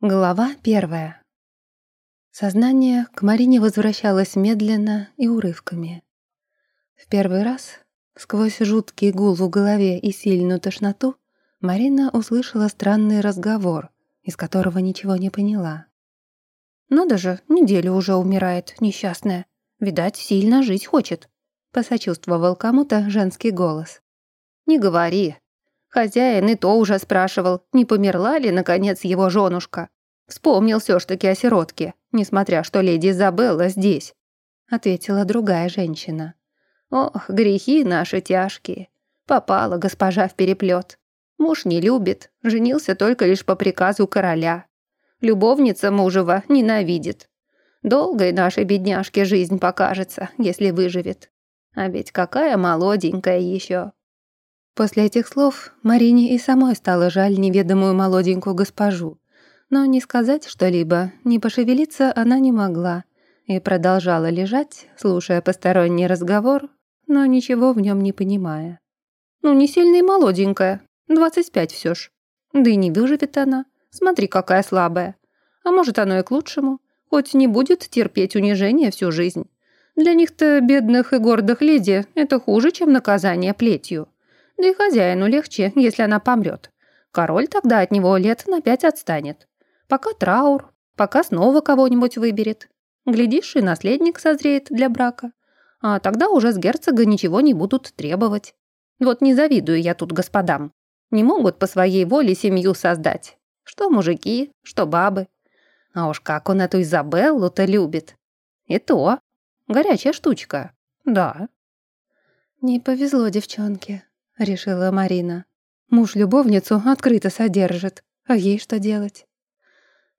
Глава первая. Сознание к Марине возвращалось медленно и урывками. В первый раз, сквозь жуткий гул в голове и сильную тошноту, Марина услышала странный разговор, из которого ничего не поняла. «Надо же, неделю уже умирает, несчастная. Видать, сильно жить хочет», — посочувствовал кому-то женский голос. «Не говори, Хозяин и то уже спрашивал, не померла ли, наконец, его женушка. Вспомнил все ж таки о сиротке, несмотря что леди Изабелла здесь, ответила другая женщина. Ох, грехи наши тяжкие. Попала госпожа в переплет. Муж не любит, женился только лишь по приказу короля. Любовница мужева ненавидит. Долгой нашей бедняжке жизнь покажется, если выживет. А ведь какая молоденькая еще. После этих слов Марине и самой стало жаль неведомую молоденькую госпожу. Но не сказать что-либо, не пошевелиться она не могла и продолжала лежать, слушая посторонний разговор, но ничего в нем не понимая. «Ну, не сильно и молоденькая, пять все ж. Да и не выживет она, смотри, какая слабая. А может, оно и к лучшему, хоть не будет терпеть унижения всю жизнь. Для них-то, бедных и гордых леди, это хуже, чем наказание плетью». Да и хозяину легче, если она помрет. Король тогда от него лет на пять отстанет. Пока траур, пока снова кого-нибудь выберет. Глядишь, и наследник созреет для брака. А тогда уже с герцога ничего не будут требовать. Вот не завидую я тут господам. Не могут по своей воле семью создать. Что мужики, что бабы. А уж как он эту Изабеллу-то любит. И то. Горячая штучка. Да. Не повезло девчонке. — решила Марина. «Муж любовницу открыто содержит, а ей что делать?»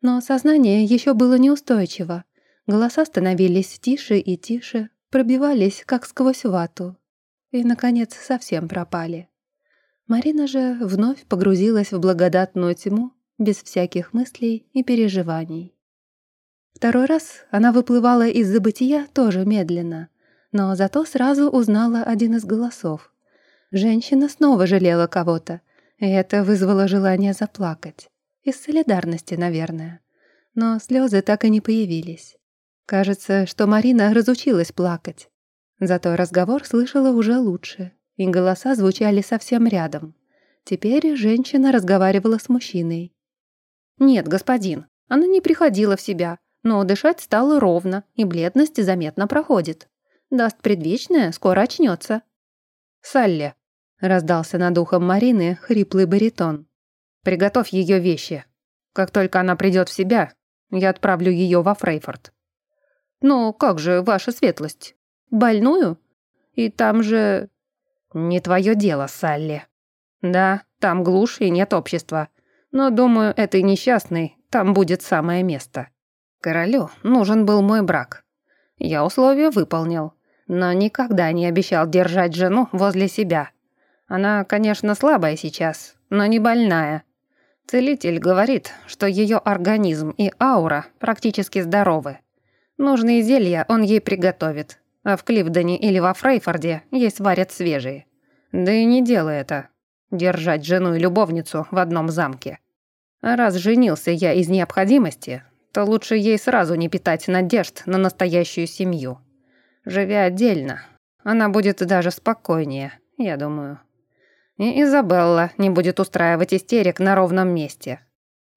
Но сознание еще было неустойчиво. Голоса становились тише и тише, пробивались, как сквозь вату. И, наконец, совсем пропали. Марина же вновь погрузилась в благодатную тьму, без всяких мыслей и переживаний. Второй раз она выплывала из забытия тоже медленно, но зато сразу узнала один из голосов. Женщина снова жалела кого-то, и это вызвало желание заплакать. Из солидарности, наверное. Но слезы так и не появились. Кажется, что Марина разучилась плакать. Зато разговор слышала уже лучше, и голоса звучали совсем рядом. Теперь женщина разговаривала с мужчиной. «Нет, господин, она не приходила в себя, но дышать стало ровно, и бледность заметно проходит. Даст предвечное, скоро очнется. «Салли, Раздался над ухом Марины хриплый баритон. «Приготовь ее вещи. Как только она придет в себя, я отправлю ее во Фрейфорд». «Но как же, ваша светлость? Больную? И там же...» «Не твое дело, Салли. Да, там глушь и нет общества. Но, думаю, этой несчастной там будет самое место. Королю нужен был мой брак. Я условия выполнил, но никогда не обещал держать жену возле себя. Она, конечно, слабая сейчас, но не больная. Целитель говорит, что ее организм и аура практически здоровы. Нужные зелья он ей приготовит, а в Кливдоне или во Фрейфорде ей сварят свежие. Да и не дело это — держать жену и любовницу в одном замке. Раз женился я из необходимости, то лучше ей сразу не питать надежд на настоящую семью. Живя отдельно, она будет даже спокойнее, я думаю. И Изабелла не будет устраивать истерик на ровном месте.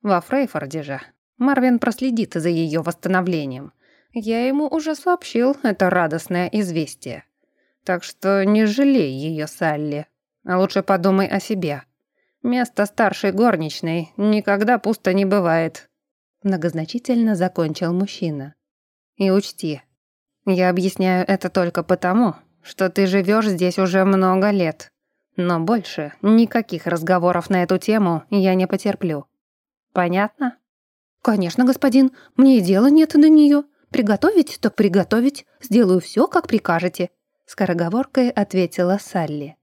Во Фрейфорде же Марвин проследит за ее восстановлением. Я ему уже сообщил это радостное известие. Так что не жалей ее, Салли. А лучше подумай о себе. Место старшей горничной никогда пусто не бывает. Многозначительно закончил мужчина. И учти, я объясняю это только потому, что ты живешь здесь уже много лет. Но больше никаких разговоров на эту тему я не потерплю. Понятно? Конечно, господин, мне и дела нет до нее. Приготовить, то приготовить. Сделаю все, как прикажете. Скороговоркой ответила Салли.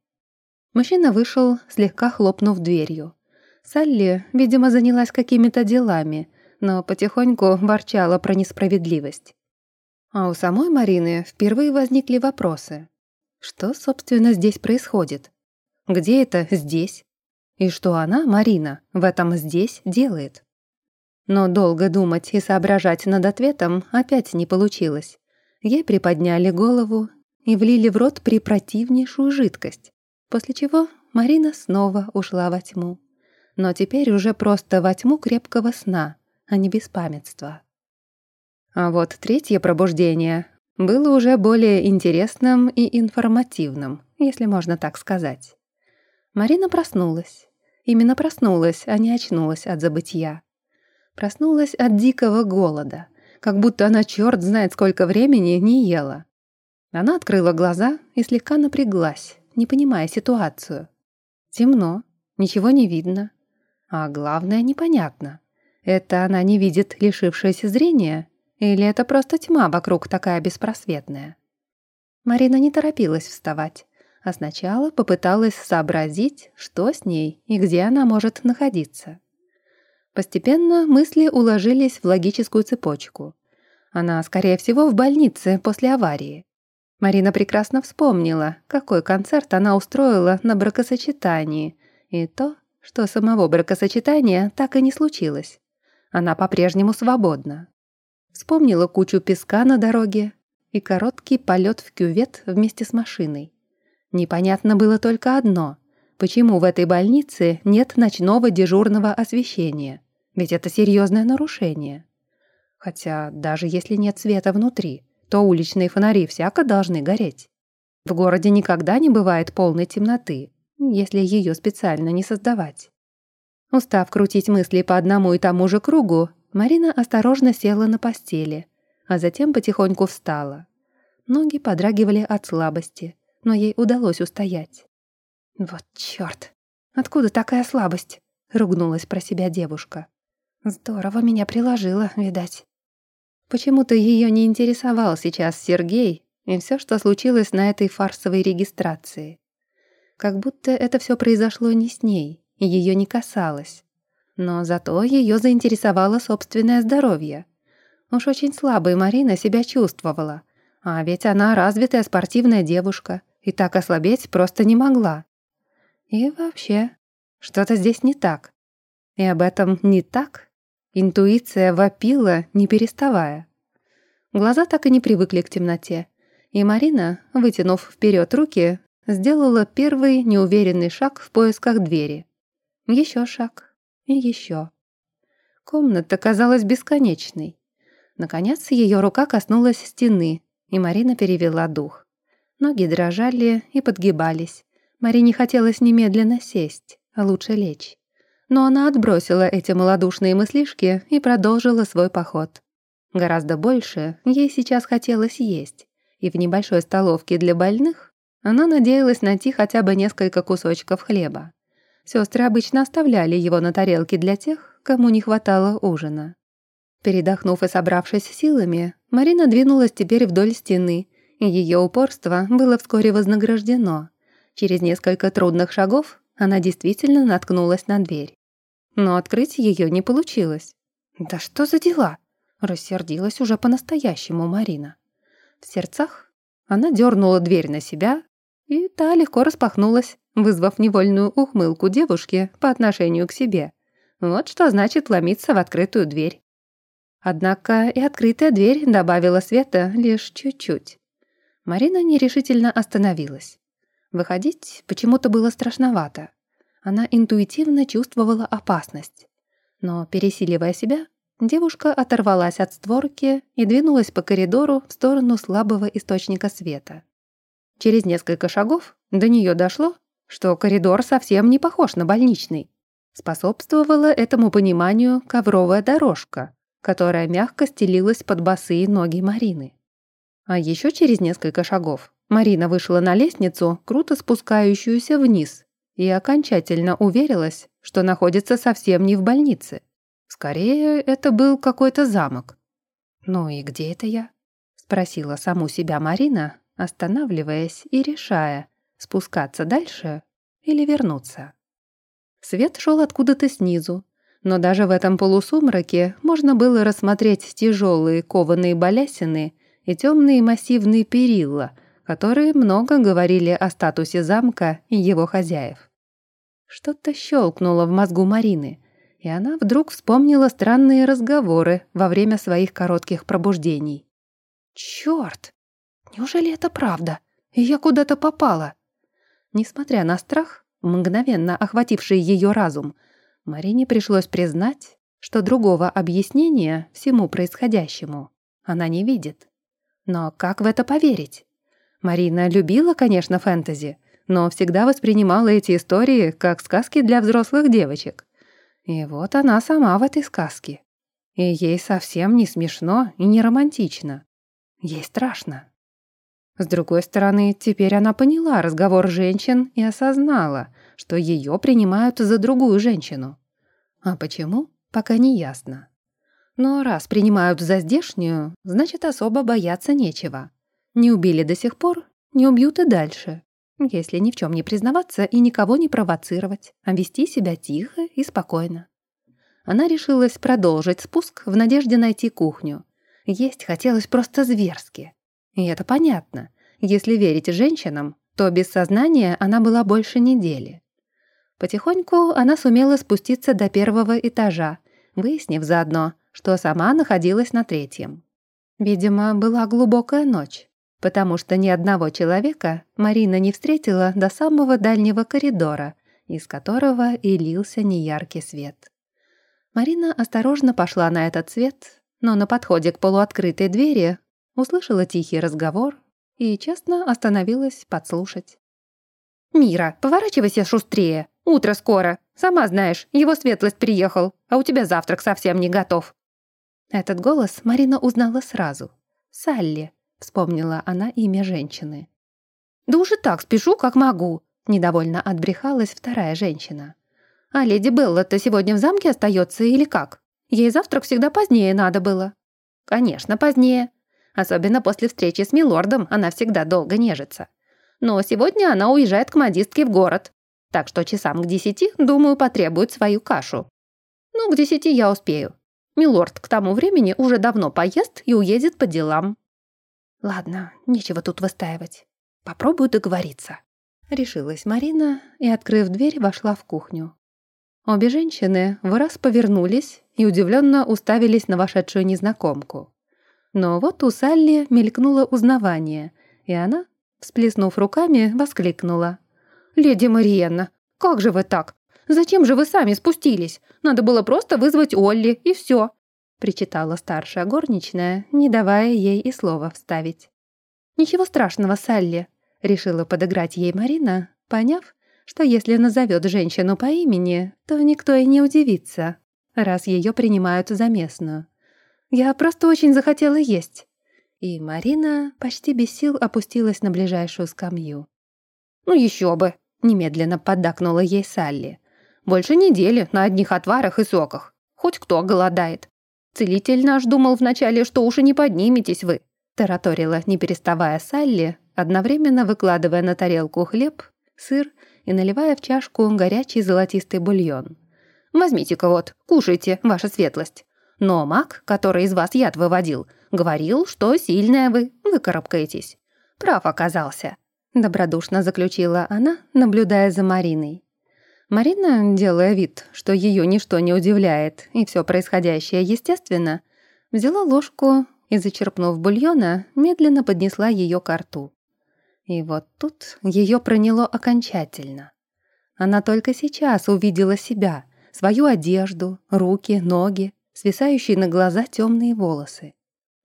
Мужчина вышел, слегка хлопнув дверью. Салли, видимо, занялась какими-то делами, но потихоньку ворчала про несправедливость. А у самой Марины впервые возникли вопросы. Что, собственно, здесь происходит? Где это «здесь»? И что она, Марина, в этом «здесь» делает? Но долго думать и соображать над ответом опять не получилось. Ей приподняли голову и влили в рот препротивнейшую жидкость, после чего Марина снова ушла во тьму. Но теперь уже просто во тьму крепкого сна, а не беспамятства. А вот третье пробуждение было уже более интересным и информативным, если можно так сказать. Марина проснулась. Именно проснулась, а не очнулась от забытия. Проснулась от дикого голода, как будто она черт знает сколько времени не ела. Она открыла глаза и слегка напряглась, не понимая ситуацию. Темно, ничего не видно. А главное, непонятно. Это она не видит лишившееся зрения или это просто тьма вокруг такая беспросветная? Марина не торопилась вставать, а сначала попыталась сообразить, что с ней и где она может находиться. Постепенно мысли уложились в логическую цепочку. Она, скорее всего, в больнице после аварии. Марина прекрасно вспомнила, какой концерт она устроила на бракосочетании, и то, что самого бракосочетания так и не случилось. Она по-прежнему свободна. Вспомнила кучу песка на дороге и короткий полет в кювет вместе с машиной. Непонятно было только одно — почему в этой больнице нет ночного дежурного освещения, ведь это серьезное нарушение. Хотя даже если нет света внутри, то уличные фонари всяко должны гореть. В городе никогда не бывает полной темноты, если ее специально не создавать. Устав крутить мысли по одному и тому же кругу, Марина осторожно села на постели, а затем потихоньку встала. Ноги подрагивали от слабости, но ей удалось устоять. «Вот чёрт! Откуда такая слабость?» — ругнулась про себя девушка. «Здорово меня приложила, видать». Почему-то её не интересовал сейчас Сергей и всё, что случилось на этой фарсовой регистрации. Как будто это всё произошло не с ней, и её не касалось. Но зато ее заинтересовало собственное здоровье. Уж очень слабой Марина себя чувствовала. А ведь она развитая спортивная девушка, и так ослабеть просто не могла. И вообще, что-то здесь не так. И об этом не так интуиция вопила, не переставая. Глаза так и не привыкли к темноте. И Марина, вытянув вперед руки, сделала первый неуверенный шаг в поисках двери. Еще шаг. И еще. Комната казалась бесконечной. Наконец, ее рука коснулась стены, и Марина перевела дух. Ноги дрожали и подгибались. Марине хотелось немедленно сесть, а лучше лечь. Но она отбросила эти малодушные мыслишки и продолжила свой поход. Гораздо больше ей сейчас хотелось есть, и в небольшой столовке для больных она надеялась найти хотя бы несколько кусочков хлеба. Сестры обычно оставляли его на тарелке для тех, кому не хватало ужина. Передохнув и собравшись силами, Марина двинулась теперь вдоль стены, и ее упорство было вскоре вознаграждено. Через несколько трудных шагов она действительно наткнулась на дверь. Но открыть ее не получилось. «Да что за дела?» — рассердилась уже по-настоящему Марина. В сердцах она дернула дверь на себя, и та легко распахнулась, вызвав невольную ухмылку девушки по отношению к себе. Вот что значит ломиться в открытую дверь. Однако и открытая дверь добавила света лишь чуть-чуть. Марина нерешительно остановилась. Выходить почему-то было страшновато. Она интуитивно чувствовала опасность. Но, пересиливая себя, девушка оторвалась от створки и двинулась по коридору в сторону слабого источника света. Через несколько шагов до нее дошло, что коридор совсем не похож на больничный. Способствовала этому пониманию ковровая дорожка, которая мягко стелилась под босые ноги Марины. А еще через несколько шагов Марина вышла на лестницу, круто спускающуюся вниз, и окончательно уверилась, что находится совсем не в больнице. Скорее, это был какой-то замок. «Ну и где это я?» — спросила саму себя Марина, останавливаясь и решая, спускаться дальше или вернуться. Свет шел откуда-то снизу, но даже в этом полусумраке можно было рассмотреть тяжелые кованые балясины и темные массивные перила, которые много говорили о статусе замка и его хозяев. Что-то щелкнуло в мозгу Марины, И она вдруг вспомнила странные разговоры во время своих коротких пробуждений. «Чёрт! Неужели это правда? И я куда-то попала?» Несмотря на страх, мгновенно охвативший ее разум, Марине пришлось признать, что другого объяснения всему происходящему она не видит. Но как в это поверить? Марина любила, конечно, фэнтези, но всегда воспринимала эти истории как сказки для взрослых девочек. И вот она сама в этой сказке. И ей совсем не смешно и не романтично. Ей страшно. С другой стороны, теперь она поняла разговор женщин и осознала, что ее принимают за другую женщину. А почему, пока не ясно. Но раз принимают за здешнюю, значит, особо бояться нечего. Не убили до сих пор, не убьют и дальше. Если ни в чем не признаваться и никого не провоцировать, а вести себя тихо и спокойно. Она решилась продолжить спуск в надежде найти кухню. Есть хотелось просто зверски. И это понятно. Если верить женщинам, то без сознания она была больше недели. Потихоньку она сумела спуститься до первого этажа, выяснив заодно, что сама находилась на третьем. Видимо, была глубокая ночь потому что ни одного человека Марина не встретила до самого дальнего коридора, из которого и лился неяркий свет. Марина осторожно пошла на этот свет, но на подходе к полуоткрытой двери услышала тихий разговор и честно остановилась подслушать. «Мира, поворачивайся шустрее. Утро скоро. Сама знаешь, его светлость приехал, а у тебя завтрак совсем не готов». Этот голос Марина узнала сразу. Салли, Вспомнила она имя женщины. «Да уже так спешу, как могу», — недовольно отбрехалась вторая женщина. «А леди Белла-то сегодня в замке остается или как? Ей завтрак всегда позднее надо было». «Конечно, позднее. Особенно после встречи с милордом она всегда долго нежится. Но сегодня она уезжает к модистке в город, так что часам к десяти, думаю, потребует свою кашу. Ну, к десяти я успею. Милорд к тому времени уже давно поест и уедет по делам. Ладно, нечего тут выстаивать. Попробую договориться. Решилась Марина и, открыв дверь, вошла в кухню. Обе женщины в раз повернулись и удивленно уставились на вошедшую незнакомку. Но вот у Салли мелькнуло узнавание, и она, всплеснув руками, воскликнула. «Леди Мариенна, как же вы так? Зачем же вы сами спустились? Надо было просто вызвать Олли, и все причитала старшая горничная, не давая ей и слова вставить. «Ничего страшного, Салли», — решила подыграть ей Марина, поняв, что если назовет женщину по имени, то никто и не удивится, раз ее принимают за местную. «Я просто очень захотела есть». И Марина почти без сил опустилась на ближайшую скамью. «Ну еще бы!» — немедленно поддакнула ей Салли. «Больше недели на одних отварах и соках. Хоть кто голодает. Целитель наш думал вначале, что уж и не подниметесь вы», тараторила, не переставая Салли, одновременно выкладывая на тарелку хлеб, сыр и наливая в чашку горячий золотистый бульон. «Возьмите-ка вот, кушайте, ваша светлость. Но маг, который из вас яд выводил, говорил, что сильная вы, выкарабкаетесь. Прав оказался», — добродушно заключила она, наблюдая за Мариной. Марина, делая вид, что ее ничто не удивляет и все происходящее естественно, взяла ложку и, зачерпнув бульона, медленно поднесла ее к рту. И вот тут ее проняло окончательно. Она только сейчас увидела себя, свою одежду, руки, ноги, свисающие на глаза темные волосы.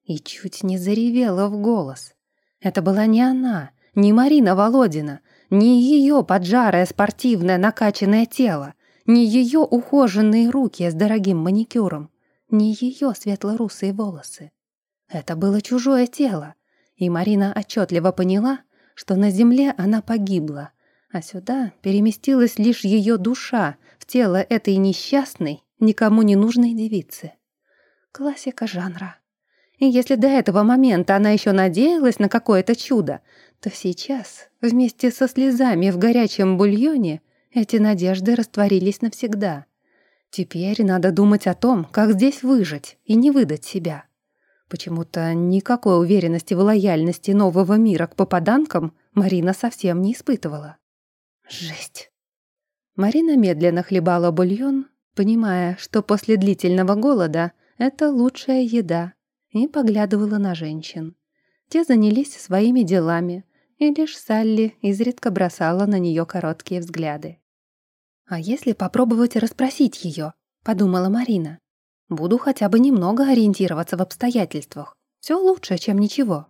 И чуть не заревела в голос. Это была не она, не Марина Володина, не ее поджарое спортивное накачанное тело, не ее ухоженные руки с дорогим маникюром, не ее светло-русые волосы. Это было чужое тело, и Марина отчетливо поняла, что на земле она погибла, а сюда переместилась лишь ее душа в тело этой несчастной, никому не нужной девицы. Классика жанра. И если до этого момента она еще надеялась на какое-то чудо, то сейчас, вместе со слезами в горячем бульоне, эти надежды растворились навсегда. Теперь надо думать о том, как здесь выжить и не выдать себя. Почему-то никакой уверенности в лояльности нового мира к попаданкам Марина совсем не испытывала. Жесть. Марина медленно хлебала бульон понимая, что после длительного голода это лучшая еда, и поглядывала на женщин. Те занялись своими делами, и лишь Салли изредка бросала на нее короткие взгляды. «А если попробовать расспросить ее?» — подумала Марина. «Буду хотя бы немного ориентироваться в обстоятельствах. Все лучше, чем ничего».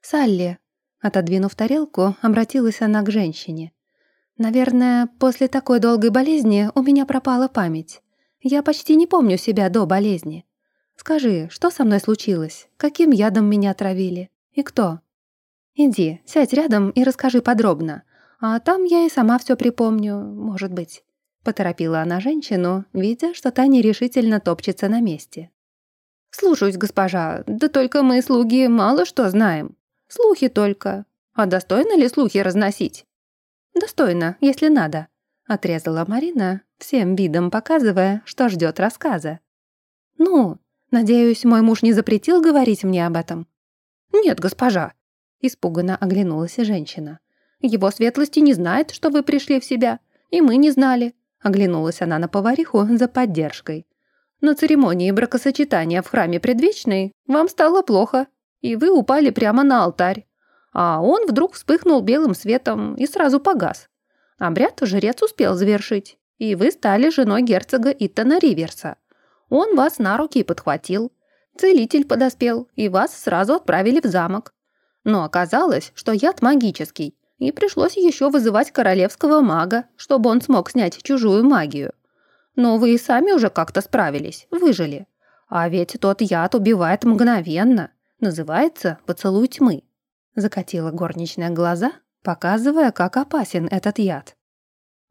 «Салли», — отодвинув тарелку, обратилась она к женщине. «Наверное, после такой долгой болезни у меня пропала память. Я почти не помню себя до болезни. Скажи, что со мной случилось? Каким ядом меня отравили? И кто?» «Иди, сядь рядом и расскажи подробно. А там я и сама все припомню, может быть». Поторопила она женщину, видя, что та нерешительно топчется на месте. «Слушаюсь, госпожа, да только мы, слуги, мало что знаем. Слухи только. А достойно ли слухи разносить?» «Достойно, если надо», — отрезала Марина, всем видом показывая, что ждет рассказа. «Ну, надеюсь, мой муж не запретил говорить мне об этом?» «Нет, госпожа», — испуганно оглянулась женщина. «Его светлости не знает, что вы пришли в себя, и мы не знали», — оглянулась она на повариху за поддержкой. «На церемонии бракосочетания в храме предвечной вам стало плохо, и вы упали прямо на алтарь, а он вдруг вспыхнул белым светом и сразу погас. Обряд жрец успел завершить, и вы стали женой герцога Иттона Риверса. Он вас на руки подхватил. Целитель подоспел, и вас сразу отправили в замок. Но оказалось, что яд магический, и пришлось еще вызывать королевского мага, чтобы он смог снять чужую магию. Но вы и сами уже как-то справились, выжили. А ведь тот яд убивает мгновенно. Называется «поцелуй тьмы». Закатила горничная глаза, показывая, как опасен этот яд.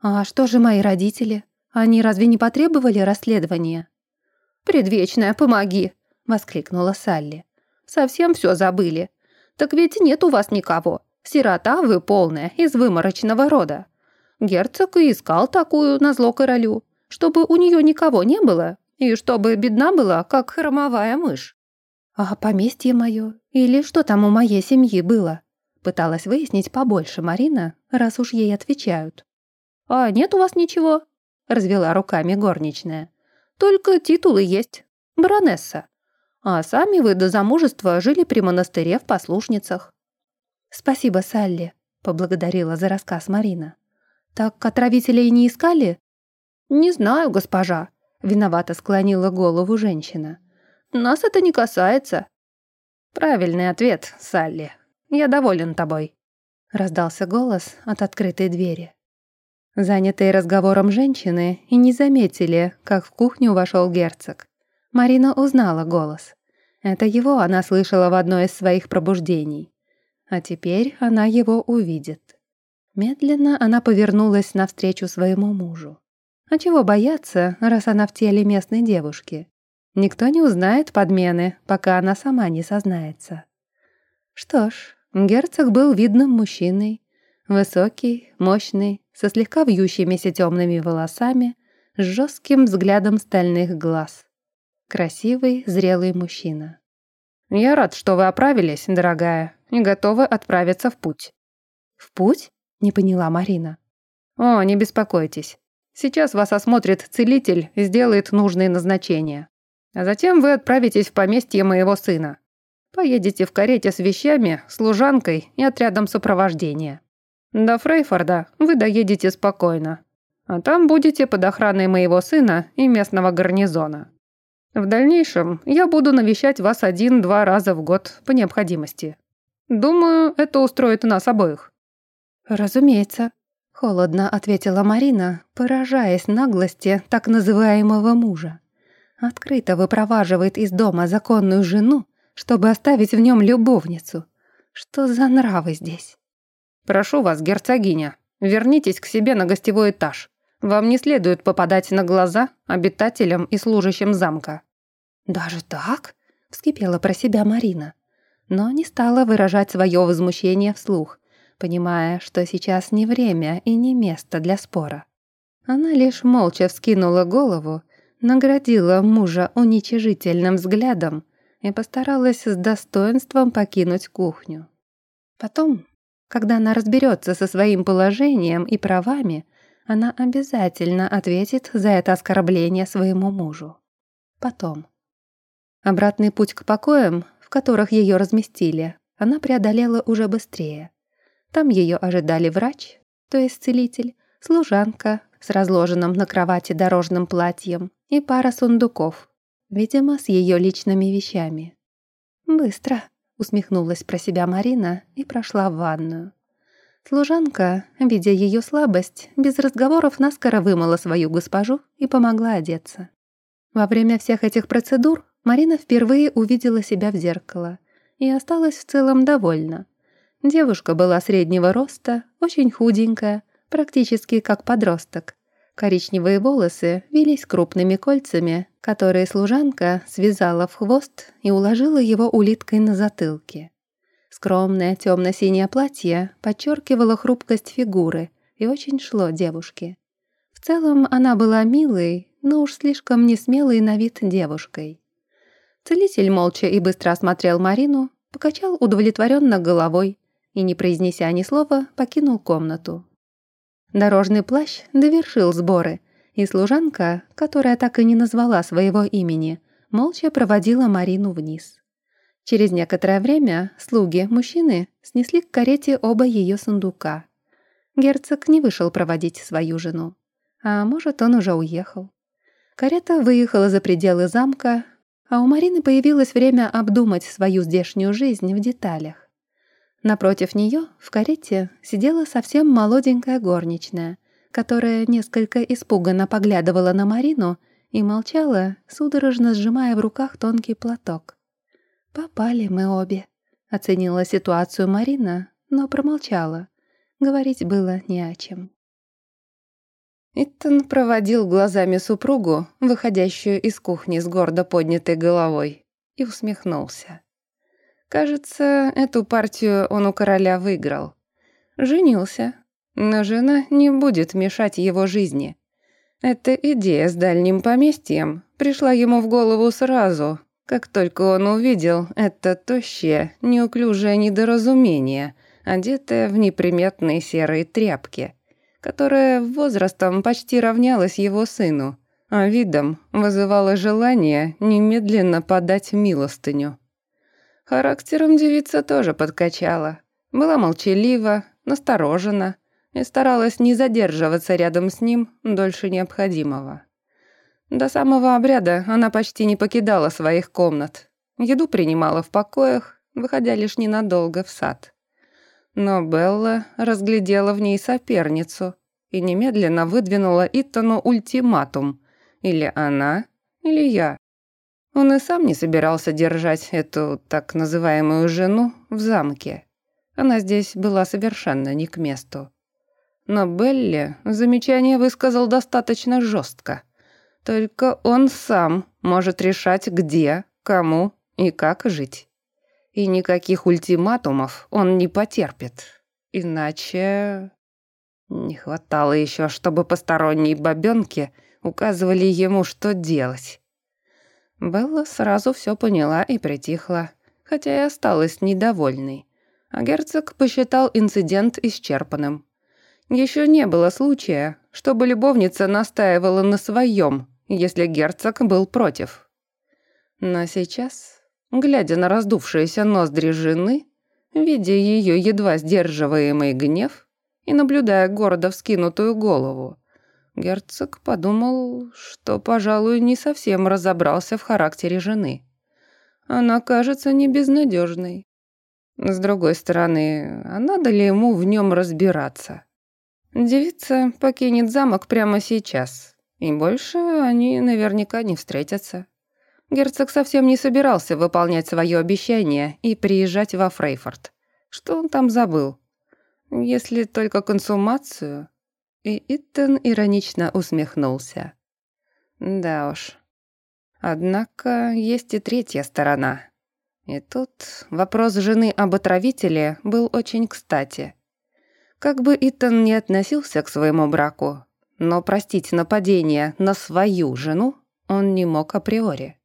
«А что же мои родители? Они разве не потребовали расследования?» «Предвечная, помоги!» — воскликнула Салли. «Совсем все забыли. Так ведь нет у вас никого. Сирота вы полная, из выморочного рода. Герцог и искал такую на зло королю, чтобы у нее никого не было, и чтобы бедна была, как хромовая мышь. «А поместье мое? Или что там у моей семьи было?» Пыталась выяснить побольше Марина, раз уж ей отвечают. «А нет у вас ничего?» — развела руками горничная. «Только титулы есть. Баронесса. А сами вы до замужества жили при монастыре в послушницах». «Спасибо, Салли», — поблагодарила за рассказ Марина. «Так отравителей не искали?» «Не знаю, госпожа», — виновато склонила голову женщина. Нас это не касается». «Правильный ответ, Салли. Я доволен тобой», — раздался голос от открытой двери. Занятые разговором женщины и не заметили, как в кухню вошел герцог. Марина узнала голос. Это его она слышала в одно из своих пробуждений. А теперь она его увидит. Медленно она повернулась навстречу своему мужу. А чего бояться, раз она в теле местной девушки? Никто не узнает подмены, пока она сама не сознается. Что ж, герцог был видным мужчиной. Высокий, мощный, со слегка вьющимися темными волосами, с жестким взглядом стальных глаз. Красивый, зрелый мужчина. «Я рад, что вы оправились, дорогая, и готовы отправиться в путь». «В путь?» — не поняла Марина. «О, не беспокойтесь. Сейчас вас осмотрит целитель и сделает нужные назначения. А затем вы отправитесь в поместье моего сына. Поедете в карете с вещами, служанкой и отрядом сопровождения. До Фрейфорда вы доедете спокойно. А там будете под охраной моего сына и местного гарнизона. В дальнейшем я буду навещать вас один-два раза в год по необходимости. Думаю, это устроит нас обоих». «Разумеется», — холодно ответила Марина, поражаясь наглости так называемого мужа открыто выпроваживает из дома законную жену, чтобы оставить в нем любовницу. Что за нравы здесь? «Прошу вас, герцогиня, вернитесь к себе на гостевой этаж. Вам не следует попадать на глаза обитателям и служащим замка». «Даже так?» — вскипела про себя Марина. Но не стала выражать свое возмущение вслух, понимая, что сейчас не время и не место для спора. Она лишь молча вскинула голову наградила мужа уничижительным взглядом и постаралась с достоинством покинуть кухню. Потом, когда она разберется со своим положением и правами, Она обязательно ответит за это оскорбление своему мужу. Потом. Обратный путь к покоям, в которых ее разместили, она преодолела уже быстрее. Там ее ожидали врач, то есть целитель, служанка с разложенным на кровати дорожным платьем и пара сундуков, видимо, с ее личными вещами. «Быстро», — усмехнулась про себя Марина и прошла в ванную. Служанка, видя ее слабость, без разговоров наскоро вымыла свою госпожу и помогла одеться. Во время всех этих процедур Марина впервые увидела себя в зеркало и осталась в целом довольна. Девушка была среднего роста, очень худенькая, практически как подросток. Коричневые волосы вились крупными кольцами, которые служанка связала в хвост и уложила его улиткой на затылке. Скромное темно-синее платье подчеркивало хрупкость фигуры и очень шло девушке. В целом она была милой, но уж слишком несмелой на вид девушкой. Целитель молча и быстро осмотрел Марину, покачал удовлетворенно головой и, не произнеся ни слова, покинул комнату. Дорожный плащ довершил сборы, и служанка, которая так и не назвала своего имени, молча проводила Марину вниз. Через некоторое время слуги, мужчины, снесли к карете оба ее сундука. Герцог не вышел проводить свою жену. А может, он уже уехал. Карета выехала за пределы замка, а у Марины появилось время обдумать свою здешнюю жизнь в деталях. Напротив нее в карете сидела совсем молоденькая горничная, которая несколько испуганно поглядывала на Марину и молчала, судорожно сжимая в руках тонкий платок. «Попали мы обе», — оценила ситуацию Марина, но промолчала. Говорить было не о чем. Иттон проводил глазами супругу, выходящую из кухни с гордо поднятой головой, и усмехнулся. Кажется, эту партию он у короля выиграл. Женился, но жена не будет мешать его жизни. Эта идея с дальним поместьем пришла ему в голову сразу, как только он увидел это тощее, неуклюжее недоразумение, одетое в неприметные серые тряпки, которое возрастом почти равнялось его сыну, а видом вызывало желание немедленно подать милостыню. Характером девица тоже подкачала. Была молчалива, насторожена и старалась не задерживаться рядом с ним дольше необходимого. До самого обряда она почти не покидала своих комнат. Еду принимала в покоях, выходя лишь ненадолго в сад. Но Белла разглядела в ней соперницу и немедленно выдвинула Итану ультиматум. Или она, или я. Он и сам не собирался держать эту так называемую жену в замке. Она здесь была совершенно не к месту. Но Белли замечание высказал достаточно жестко. Только он сам может решать, где, кому и как жить. И никаких ультиматумов он не потерпит. Иначе... Не хватало еще, чтобы посторонние бабёнки указывали ему, что делать. Белла сразу все поняла и притихла, хотя и осталась недовольной. А герцог посчитал инцидент исчерпанным. Еще не было случая, чтобы любовница настаивала на своем, если герцог был против. Но сейчас, глядя на раздувшиеся ноздри жены, видя ее едва сдерживаемый гнев и наблюдая гордо вскинутую голову, герцог подумал, что, пожалуй, не совсем разобрался в характере жены. Она кажется не безнадежной. С другой стороны, а надо ли ему в нем разбираться? Девица покинет замок прямо сейчас, и больше они наверняка не встретятся. Герцог совсем не собирался выполнять свое обещание и приезжать во Фрейфорд. Что он там забыл? Если только консумацию. И Иттон иронично усмехнулся. Да уж. Однако есть и третья сторона. И тут вопрос жены об отравителе был очень кстати. Как бы Итан не относился к своему браку, но простить нападение на свою жену он не мог априори.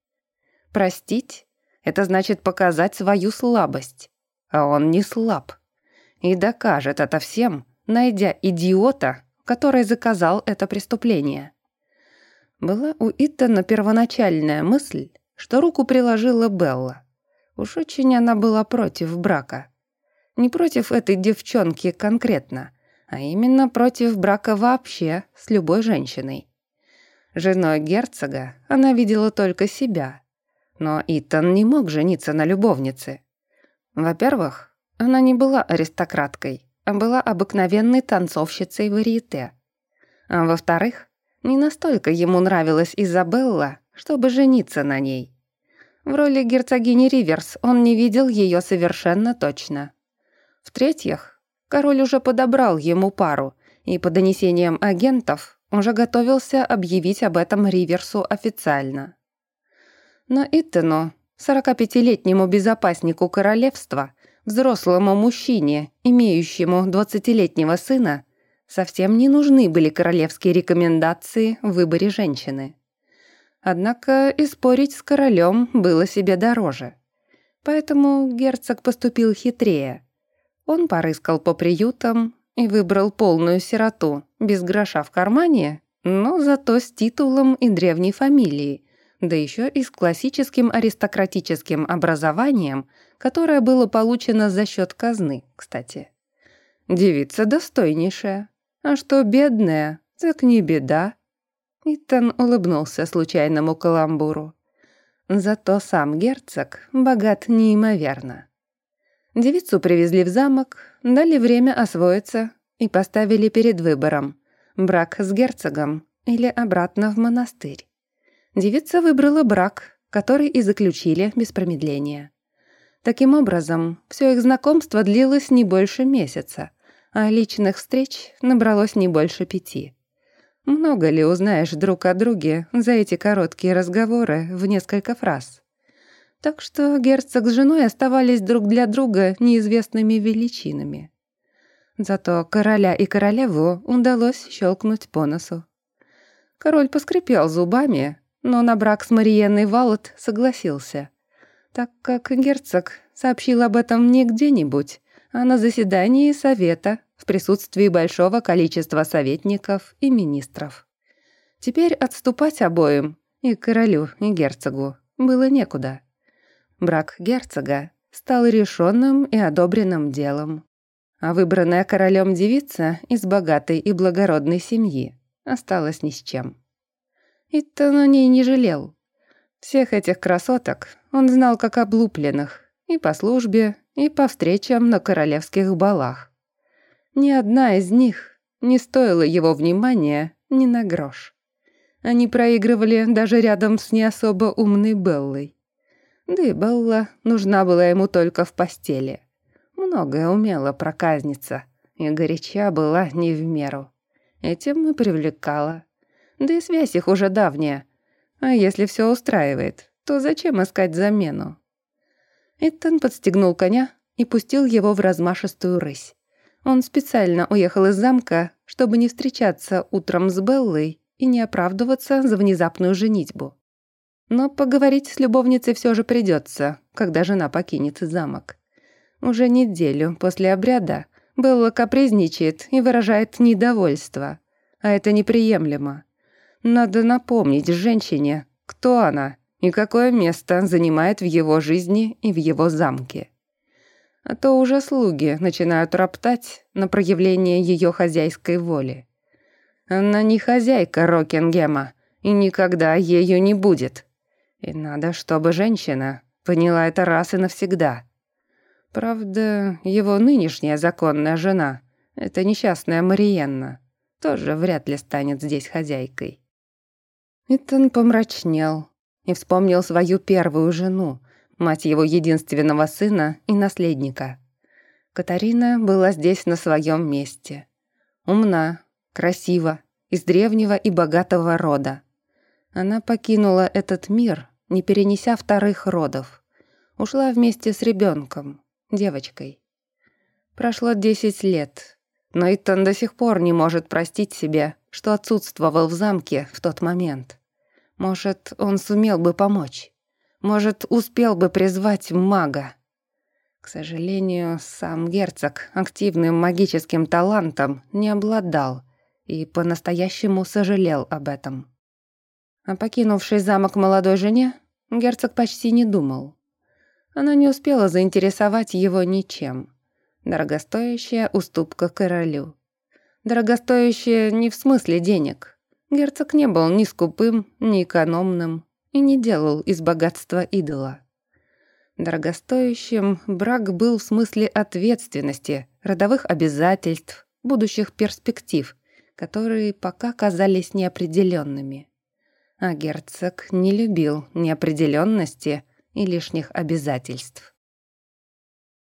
Простить — это значит показать свою слабость, а он не слаб. И докажет это всем, найдя идиота, который заказал это преступление. Была у Итана первоначальная мысль, что руку приложила Белла. Уж очень она была против брака. Не против этой девчонки конкретно, а именно против брака вообще с любой женщиной. Женой герцога она видела только себя. Но Итан не мог жениться на любовнице. Во-первых, она не была аристократкой, а была обыкновенной танцовщицей варьете. А во-вторых, не настолько ему нравилась Изабелла, чтобы жениться на ней. В роли герцогини Риверс он не видел ее совершенно точно. В-третьих, король уже подобрал ему пару, и по донесениям агентов уже готовился объявить об этом Риверсу официально. Но Иттену, 45-летнему безопаснику королевства, взрослому мужчине, имеющему 20-летнего сына, совсем не нужны были королевские рекомендации в выборе женщины. Однако и спорить с королем было себе дороже. Поэтому герцог поступил хитрее. Он порыскал по приютам и выбрал полную сироту, без гроша в кармане, но зато с титулом и древней фамилией, да еще и с классическим аристократическим образованием, которое было получено за счет казны, кстати. Девица достойнейшая. А что бедная, так не беда. Итан улыбнулся случайному каламбуру. Зато сам герцог богат неимоверно. Девицу привезли в замок, дали время освоиться и поставили перед выбором – брак с герцогом или обратно в монастырь. Девица выбрала брак, который и заключили без промедления. Таким образом, все их знакомство длилось не больше месяца, а личных встреч набралось не больше пяти. Много ли узнаешь друг о друге за эти короткие разговоры в несколько фраз? Так что герцог с женой оставались друг для друга неизвестными величинами. Зато короля и королеву удалось щелкнуть по носу. Король поскрипел зубами, но на брак с Мариенной Валот согласился, так как герцог сообщил об этом не где-нибудь, а на заседании совета в присутствии большого количества советников и министров. Теперь отступать обоим, и королю, и герцогу, было некуда. Брак герцога стал решенным и одобренным делом, а выбранная королем девица из богатой и благородной семьи осталась ни с чем. И-то на ней не жалел. Всех этих красоток он знал как облупленных и по службе, и по встречам на королевских балах. Ни одна из них не стоила его внимания ни на грош. Они проигрывали даже рядом с не особо умной Беллой. Да и Белла нужна была ему только в постели. Многое умела проказница, и горяча была не в меру. Этим и привлекала. Да и связь их уже давняя. А если все устраивает, то зачем искать замену? Эттон подстегнул коня и пустил его в размашистую рысь. Он специально уехал из замка, чтобы не встречаться утром с Беллой и не оправдываться за внезапную женитьбу. Но поговорить с любовницей все же придется, когда жена покинет замок. Уже неделю после обряда Белла капризничает и выражает недовольство, а это неприемлемо. Надо напомнить женщине, кто она и какое место занимает в его жизни и в его замке. А то уже слуги начинают роптать на проявление ее хозяйской воли. Она не хозяйка Рокингема и никогда ею не будет. И надо, чтобы женщина поняла это раз и навсегда. Правда, его нынешняя законная жена, эта несчастная Мариенна, тоже вряд ли станет здесь хозяйкой. Итан помрачнел и вспомнил свою первую жену, мать его единственного сына и наследника. Катарина была здесь на своем месте. Умна, красива, из древнего и богатого рода. Она покинула этот мир, не перенеся вторых родов. Ушла вместе с ребенком, девочкой. Прошло десять лет, но Итан до сих пор не может простить себе, что отсутствовал в замке в тот момент. Может, он сумел бы помочь. Может, успел бы призвать мага. К сожалению, сам герцог активным магическим талантом не обладал и по-настоящему сожалел об этом. А покинувший замок молодой жене, герцог почти не думал. Она не успела заинтересовать его ничем. Дорогостоящая уступка королю. Дорогостоящая не в смысле денег. Герцог не был ни скупым, ни экономным и не делал из богатства идола. Дорогостоящим брак был в смысле ответственности, родовых обязательств, будущих перспектив, которые пока казались неопределенными. А герцог не любил неопределенности и лишних обязательств.